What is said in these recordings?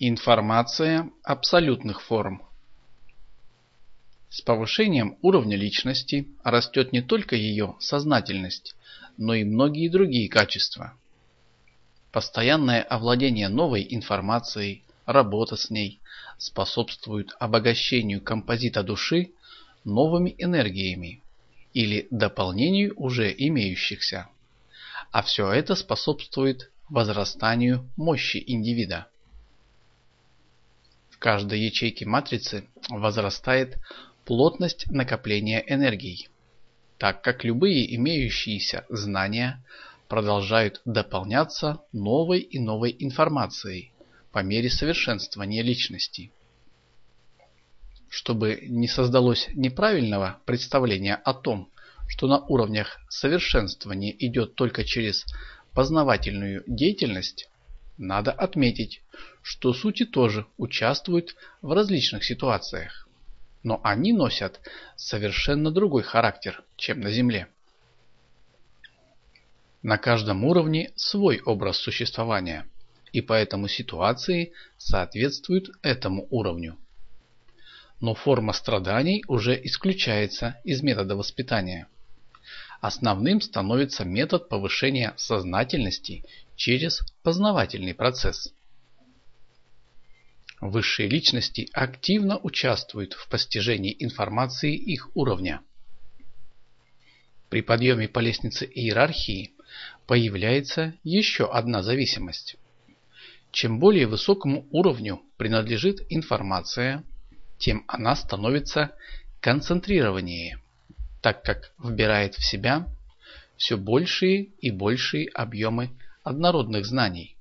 Информация абсолютных форм. С повышением уровня личности растет не только ее сознательность, но и многие другие качества. Постоянное овладение новой информацией, работа с ней способствуют обогащению композита души новыми энергиями или дополнению уже имеющихся. А все это способствует возрастанию мощи индивида. Каждой ячейке матрицы возрастает плотность накопления энергий, так как любые имеющиеся знания продолжают дополняться новой и новой информацией по мере совершенствования личности. Чтобы не создалось неправильного представления о том, что на уровнях совершенствования идет только через познавательную деятельность, надо отметить, что сути тоже участвуют в различных ситуациях. Но они носят совершенно другой характер, чем на Земле. На каждом уровне свой образ существования, и поэтому ситуации соответствуют этому уровню. Но форма страданий уже исключается из метода воспитания. Основным становится метод повышения сознательности через познавательный процесс. Высшие личности активно участвуют в постижении информации их уровня. При подъеме по лестнице иерархии появляется еще одна зависимость. Чем более высокому уровню принадлежит информация, тем она становится концентрированнее, так как вбирает в себя все большие и большие объемы однородных знаний.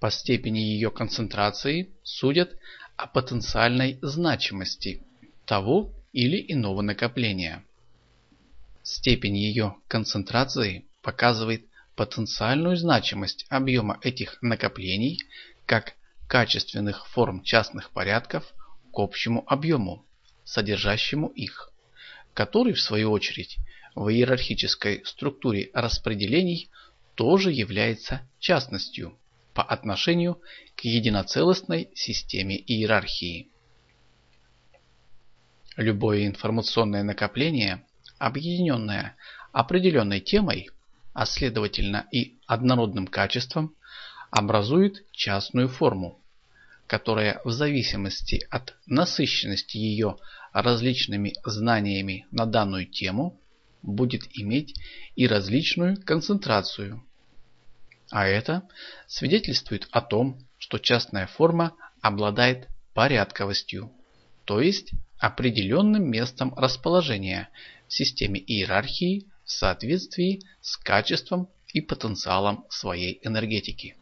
По степени ее концентрации судят о потенциальной значимости того или иного накопления. Степень ее концентрации показывает потенциальную значимость объема этих накоплений как качественных форм частных порядков к общему объему, содержащему их, который в свою очередь в иерархической структуре распределений тоже является частностью по отношению к единоцелостной системе иерархии. Любое информационное накопление, объединенное определенной темой, а следовательно и однородным качеством, образует частную форму, которая в зависимости от насыщенности ее различными знаниями на данную тему будет иметь и различную концентрацию а это свидетельствует о том, что частная форма обладает порядковостью, то есть определенным местом расположения в системе иерархии в соответствии с качеством и потенциалом своей энергетики.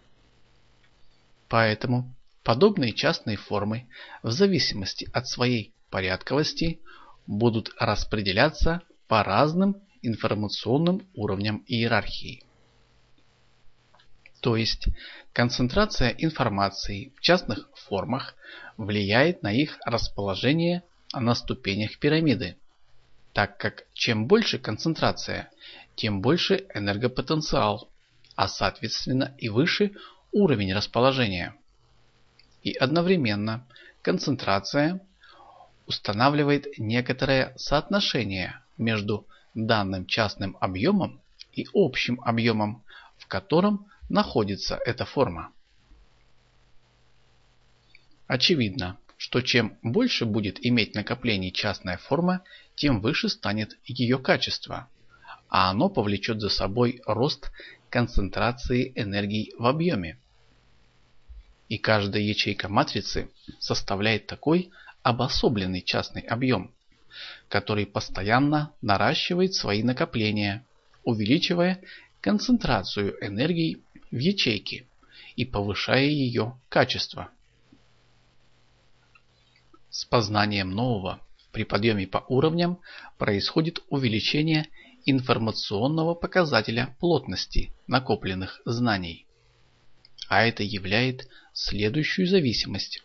Поэтому подобные частные формы в зависимости от своей порядковости будут распределяться по разным информационным уровням иерархии. То есть концентрация информации в частных формах влияет на их расположение на ступенях пирамиды, так как чем больше концентрация, тем больше энергопотенциал, а соответственно и выше уровень расположения. И одновременно концентрация устанавливает некоторое соотношение между данным частным объемом и общим объемом, в котором находится эта форма. Очевидно, что чем больше будет иметь накоплений частная форма, тем выше станет ее качество, а оно повлечет за собой рост концентрации энергии в объеме. И каждая ячейка матрицы составляет такой обособленный частный объем, который постоянно наращивает свои накопления, увеличивая концентрацию энергии в ячейке и повышая ее качество. С познанием нового при подъеме по уровням происходит увеличение информационного показателя плотности накопленных знаний. А это являет следующую зависимость.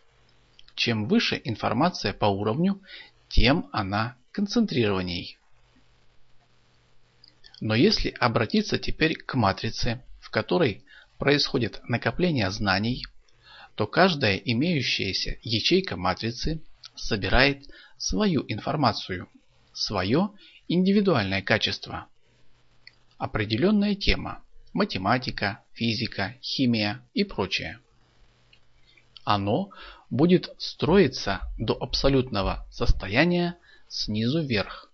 Чем выше информация по уровню, тем она концентрированней. Но если обратиться теперь к матрице, в которой происходит накопление знаний, то каждая имеющаяся ячейка матрицы собирает свою информацию, свое индивидуальное качество. Определенная тема – математика, физика, химия и прочее. Оно будет строиться до абсолютного состояния снизу вверх.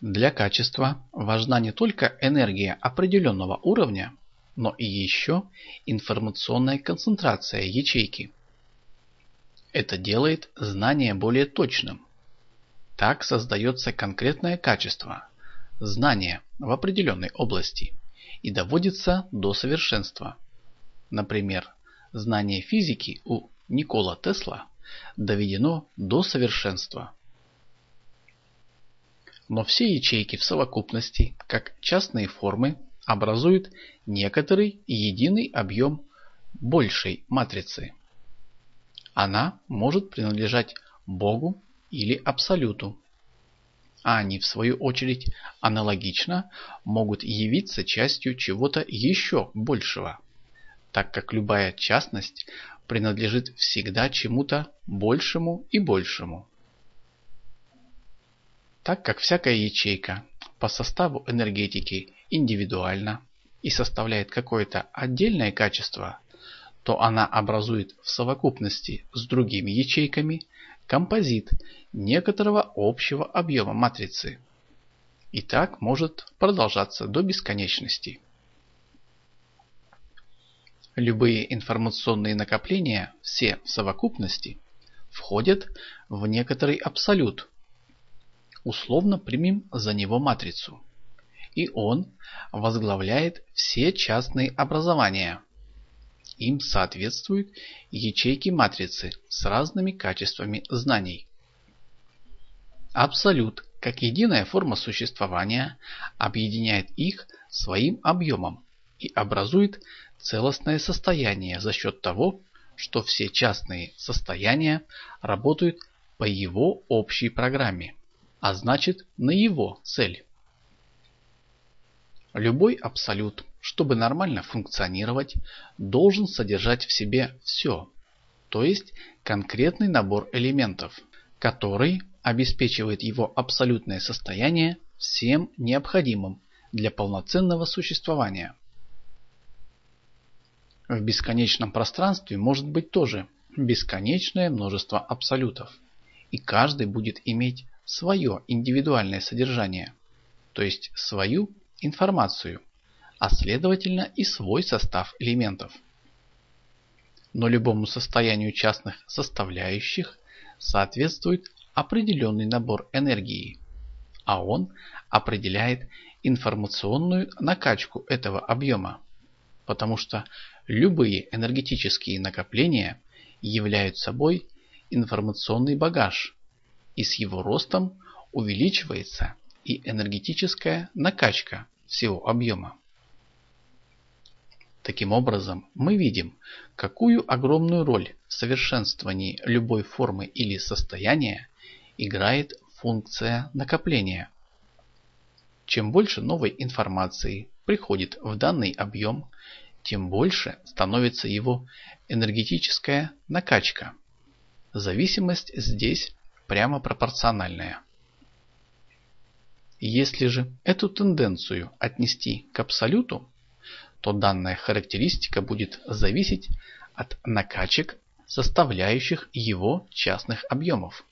Для качества важна не только энергия определенного уровня, но и еще информационная концентрация ячейки. Это делает знание более точным. Так создается конкретное качество, знание в определенной области и доводится до совершенства. Например, знание физики у Никола Тесла доведено до совершенства. Но все ячейки в совокупности, как частные формы, образуют некоторый единый объем большей матрицы. Она может принадлежать Богу или Абсолюту. А они, в свою очередь, аналогично могут явиться частью чего-то еще большего, так как любая частность принадлежит всегда чему-то большему и большему. Так как всякая ячейка по составу энергетики индивидуальна и составляет какое-то отдельное качество, то она образует в совокупности с другими ячейками композит некоторого общего объема матрицы. И так может продолжаться до бесконечности. Любые информационные накопления, все в совокупности, входят в некоторый абсолют. Условно примем за него матрицу. И он возглавляет все частные образования – им соответствуют ячейки матрицы с разными качествами знаний. Абсолют, как единая форма существования, объединяет их своим объемом и образует целостное состояние за счет того, что все частные состояния работают по его общей программе, а значит на его цель. Любой абсолют чтобы нормально функционировать, должен содержать в себе все, то есть конкретный набор элементов, который обеспечивает его абсолютное состояние всем необходимым для полноценного существования. В бесконечном пространстве может быть тоже бесконечное множество абсолютов, и каждый будет иметь свое индивидуальное содержание, то есть свою информацию, а следовательно и свой состав элементов. Но любому состоянию частных составляющих соответствует определенный набор энергии, а он определяет информационную накачку этого объема, потому что любые энергетические накопления являются собой информационный багаж, и с его ростом увеличивается и энергетическая накачка всего объема. Таким образом, мы видим, какую огромную роль в совершенствовании любой формы или состояния играет функция накопления. Чем больше новой информации приходит в данный объем, тем больше становится его энергетическая накачка. Зависимость здесь прямо пропорциональная. Если же эту тенденцию отнести к абсолюту, то данная характеристика будет зависеть от накачек, составляющих его частных объемов,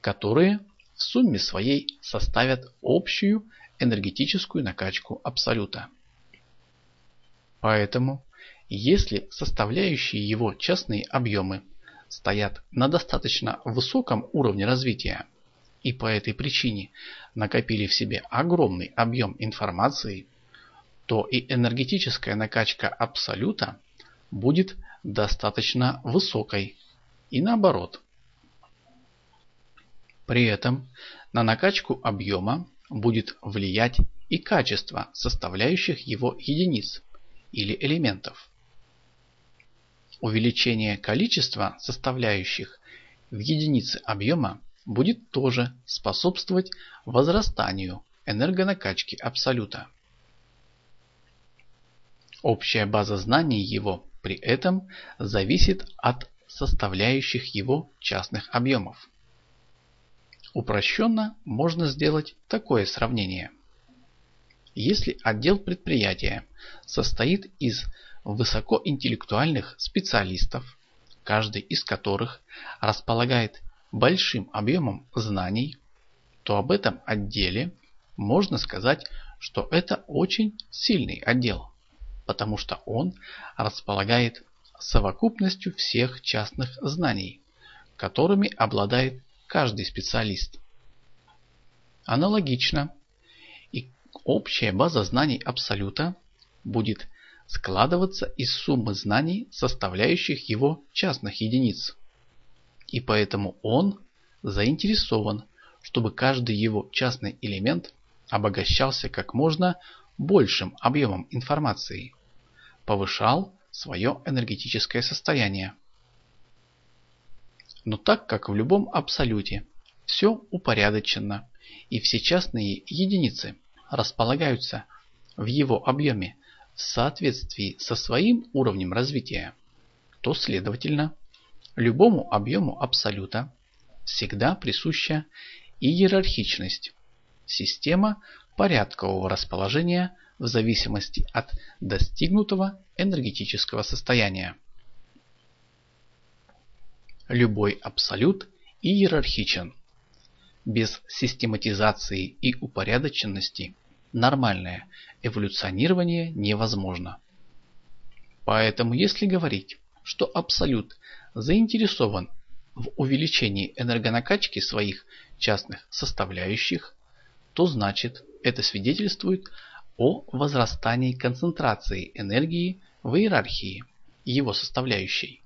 которые в сумме своей составят общую энергетическую накачку абсолюта. Поэтому, если составляющие его частные объемы стоят на достаточно высоком уровне развития и по этой причине накопили в себе огромный объем информации – то и энергетическая накачка абсолюта будет достаточно высокой. И наоборот. При этом на накачку объема будет влиять и качество составляющих его единиц или элементов. Увеличение количества составляющих в единице объема будет тоже способствовать возрастанию энергонакачки абсолюта. Общая база знаний его при этом зависит от составляющих его частных объемов. Упрощенно можно сделать такое сравнение. Если отдел предприятия состоит из высокоинтеллектуальных специалистов, каждый из которых располагает большим объемом знаний, то об этом отделе можно сказать, что это очень сильный отдел, потому что он располагает совокупностью всех частных знаний, которыми обладает каждый специалист. Аналогично, и общая база знаний Абсолюта будет складываться из суммы знаний, составляющих его частных единиц. И поэтому он заинтересован, чтобы каждый его частный элемент обогащался как можно большим объемом информации, повышал свое энергетическое состояние. Но так как в любом абсолюте все упорядочено и все частные единицы располагаются в его объеме в соответствии со своим уровнем развития, то следовательно любому объему абсолюта всегда присуща иерархичность, система порядкового расположения в зависимости от достигнутого энергетического состояния. Любой абсолют иерархичен. Без систематизации и упорядоченности нормальное эволюционирование невозможно. Поэтому если говорить, что абсолют заинтересован в увеличении энергонакачки своих частных составляющих, то значит это свидетельствует о возрастании концентрации энергии в иерархии его составляющей.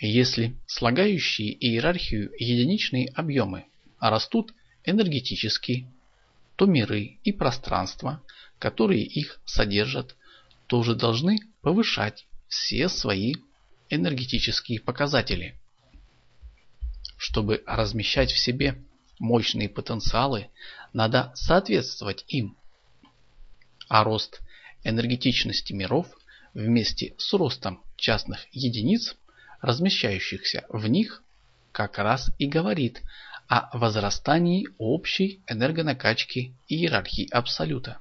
Если слагающие иерархию единичные объемы растут энергетически, то миры и пространства, которые их содержат, тоже должны повышать все свои энергетические показатели. Чтобы размещать в себе мощные потенциалы, надо соответствовать им. А рост энергетичности миров вместе с ростом частных единиц размещающихся в них, как раз и говорит о возрастании общей энергонакачки иерархии Абсолюта,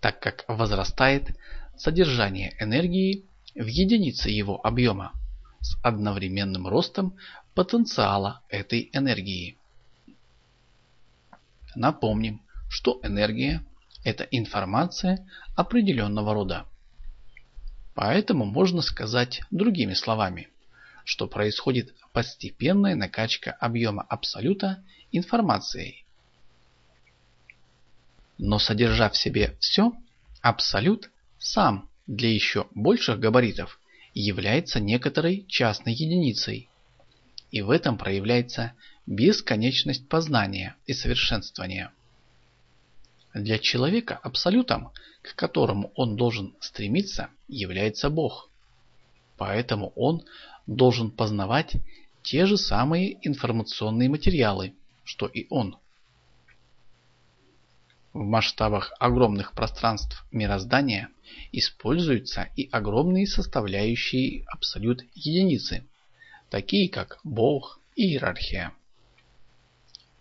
так как возрастает содержание энергии в единице его объема с одновременным ростом потенциала этой энергии. Напомним, что энергия – это информация определенного рода. Поэтому можно сказать другими словами, что происходит постепенная накачка объема абсолюта информацией. Но содержа в себе все, абсолют сам для еще больших габаритов является некоторой частной единицей. И в этом проявляется бесконечность познания и совершенствования. Для человека абсолютом, к которому он должен стремиться, является Бог. Поэтому он должен познавать те же самые информационные материалы, что и он. В масштабах огромных пространств мироздания используются и огромные составляющие абсолют единицы, такие как Бог и иерархия.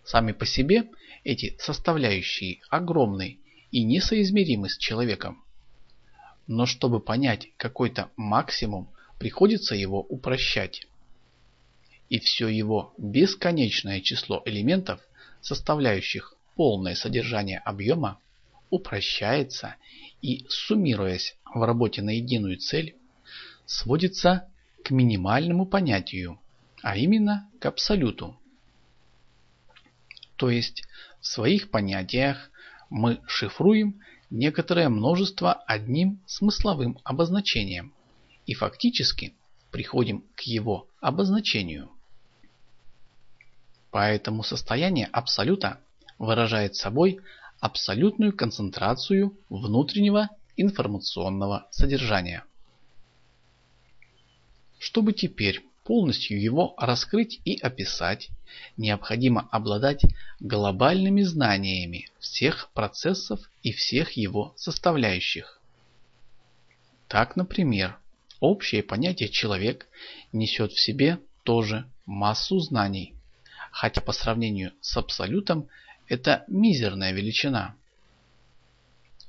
Сами по себе эти составляющие огромны и несоизмеримы с человеком. Но чтобы понять какой-то максимум, приходится его упрощать. И все его бесконечное число элементов, составляющих полное содержание объема, упрощается и, суммируясь в работе на единую цель, сводится к минимальному понятию, а именно к абсолюту. То есть в своих понятиях мы шифруем некоторое множество одним смысловым обозначением и фактически приходим к его обозначению. Поэтому состояние абсолюта выражает собой абсолютную концентрацию внутреннего информационного содержания. Чтобы теперь полностью его раскрыть и описать, необходимо обладать глобальными знаниями всех процессов и всех его составляющих. Так, например, общее понятие «человек» несет в себе тоже массу знаний, хотя по сравнению с абсолютом это мизерная величина.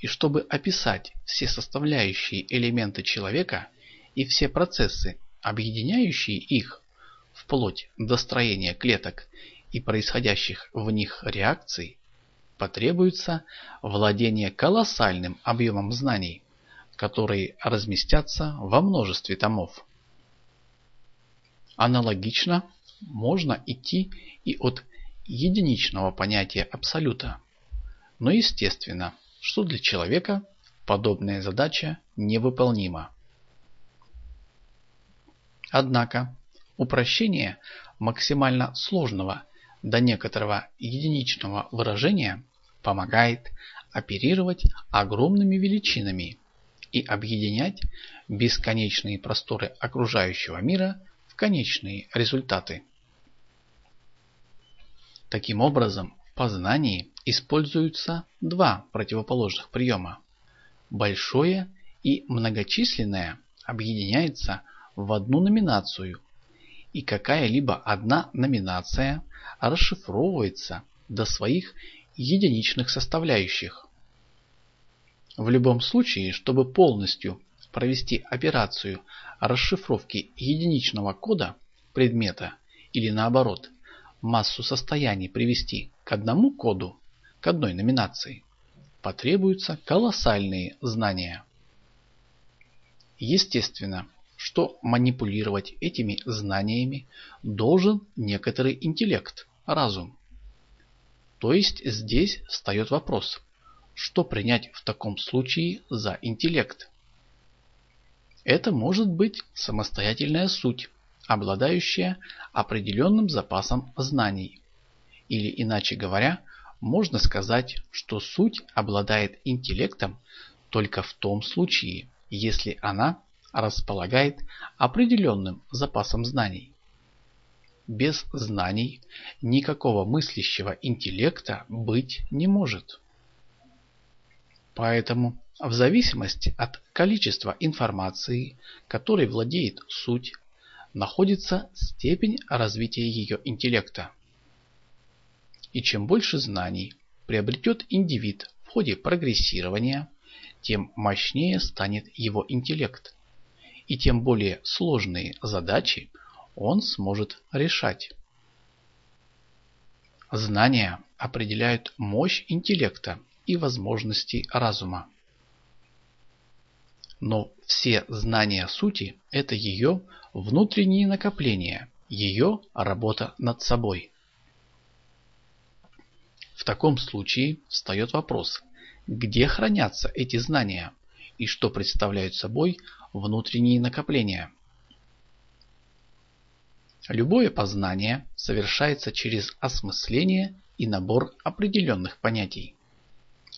И чтобы описать все составляющие элементы человека и все процессы, объединяющие их, вплоть до строения клеток и происходящих в них реакций, потребуется владение колоссальным объемом знаний, которые разместятся во множестве томов. Аналогично можно идти и от единичного понятия абсолюта. Но естественно, что для человека подобная задача невыполнима. Однако упрощение максимально сложного до некоторого единичного выражения помогает оперировать огромными величинами и объединять бесконечные просторы окружающего мира в конечные результаты. Таким образом, в познании используются два противоположных приема. Большое и многочисленное объединяется в одну номинацию, и какая-либо одна номинация расшифровывается до своих единичных составляющих. В любом случае, чтобы полностью провести операцию расшифровки единичного кода предмета или наоборот – массу состояний привести к одному коду, к одной номинации, потребуются колоссальные знания. Естественно, что манипулировать этими знаниями должен некоторый интеллект, разум. То есть здесь встает вопрос, что принять в таком случае за интеллект? Это может быть самостоятельная суть, обладающая определенным запасом знаний. Или иначе говоря, можно сказать, что суть обладает интеллектом только в том случае, если она располагает определенным запасом знаний. Без знаний никакого мыслящего интеллекта быть не может. Поэтому в зависимости от количества информации, которой владеет суть, находится степень развития ее интеллекта. И чем больше знаний приобретет индивид в ходе прогрессирования, тем мощнее станет его интеллект, и тем более сложные задачи он сможет решать. Знания определяют мощь интеллекта и возможности разума. Но все знания сути – это ее внутренние накопления, ее работа над собой. В таком случае встает вопрос, где хранятся эти знания и что представляют собой внутренние накопления. Любое познание совершается через осмысление и набор определенных понятий.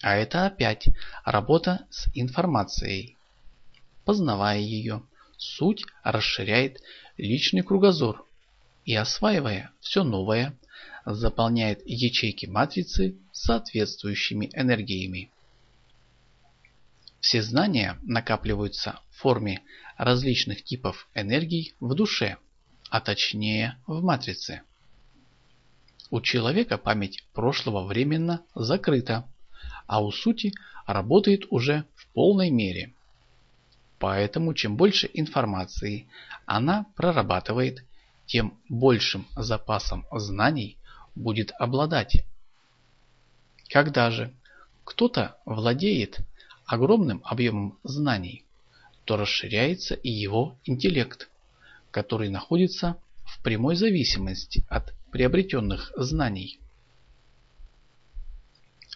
А это опять работа с информацией. Познавая ее, Суть расширяет личный кругозор и, осваивая все новое, заполняет ячейки матрицы соответствующими энергиями. Все знания накапливаются в форме различных типов энергий в душе, а точнее в матрице. У человека память прошлого временно закрыта, а у сути работает уже в полной мере. Поэтому чем больше информации она прорабатывает, тем большим запасом знаний будет обладать. Когда же кто-то владеет огромным объемом знаний, то расширяется и его интеллект, который находится в прямой зависимости от приобретенных знаний.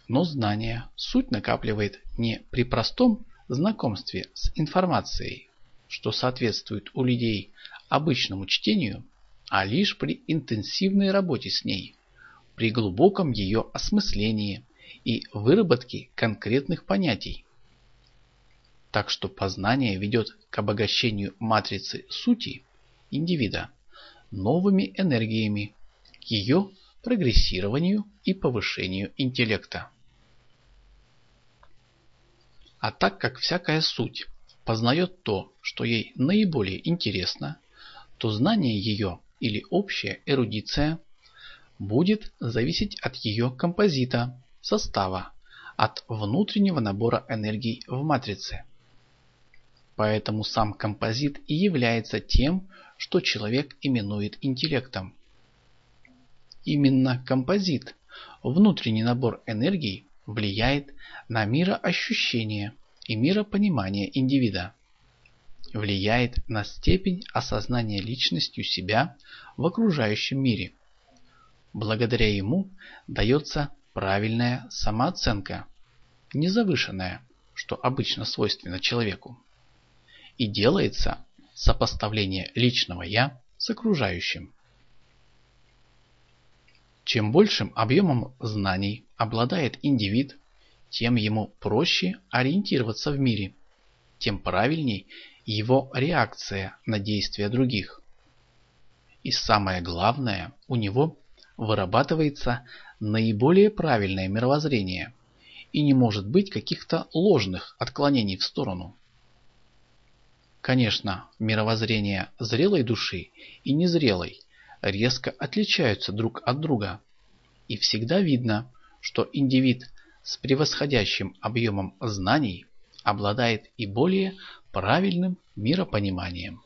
Но знание суть накапливает не при простом знакомстве с информацией, что соответствует у людей обычному чтению, а лишь при интенсивной работе с ней, при глубоком ее осмыслении и выработке конкретных понятий. Так что познание ведет к обогащению матрицы сути индивида новыми энергиями, к ее прогрессированию и повышению интеллекта. А так как всякая суть познает то, что ей наиболее интересно, то знание ее или общая эрудиция будет зависеть от ее композита, состава, от внутреннего набора энергий в матрице. Поэтому сам композит и является тем, что человек именует интеллектом. Именно композит, внутренний набор энергий, влияет на мироощущение и миропонимание индивида. Влияет на степень осознания личностью себя в окружающем мире. Благодаря ему дается правильная самооценка, незавышенная, что обычно свойственно человеку. И делается сопоставление личного «я» с окружающим. Чем большим объемом знаний обладает индивид, тем ему проще ориентироваться в мире, тем правильней его реакция на действия других. И самое главное, у него вырабатывается наиболее правильное мировоззрение и не может быть каких-то ложных отклонений в сторону. Конечно, мировоззрение зрелой души и незрелой резко отличаются друг от друга. И всегда видно, что индивид с превосходящим объемом знаний обладает и более правильным миропониманием.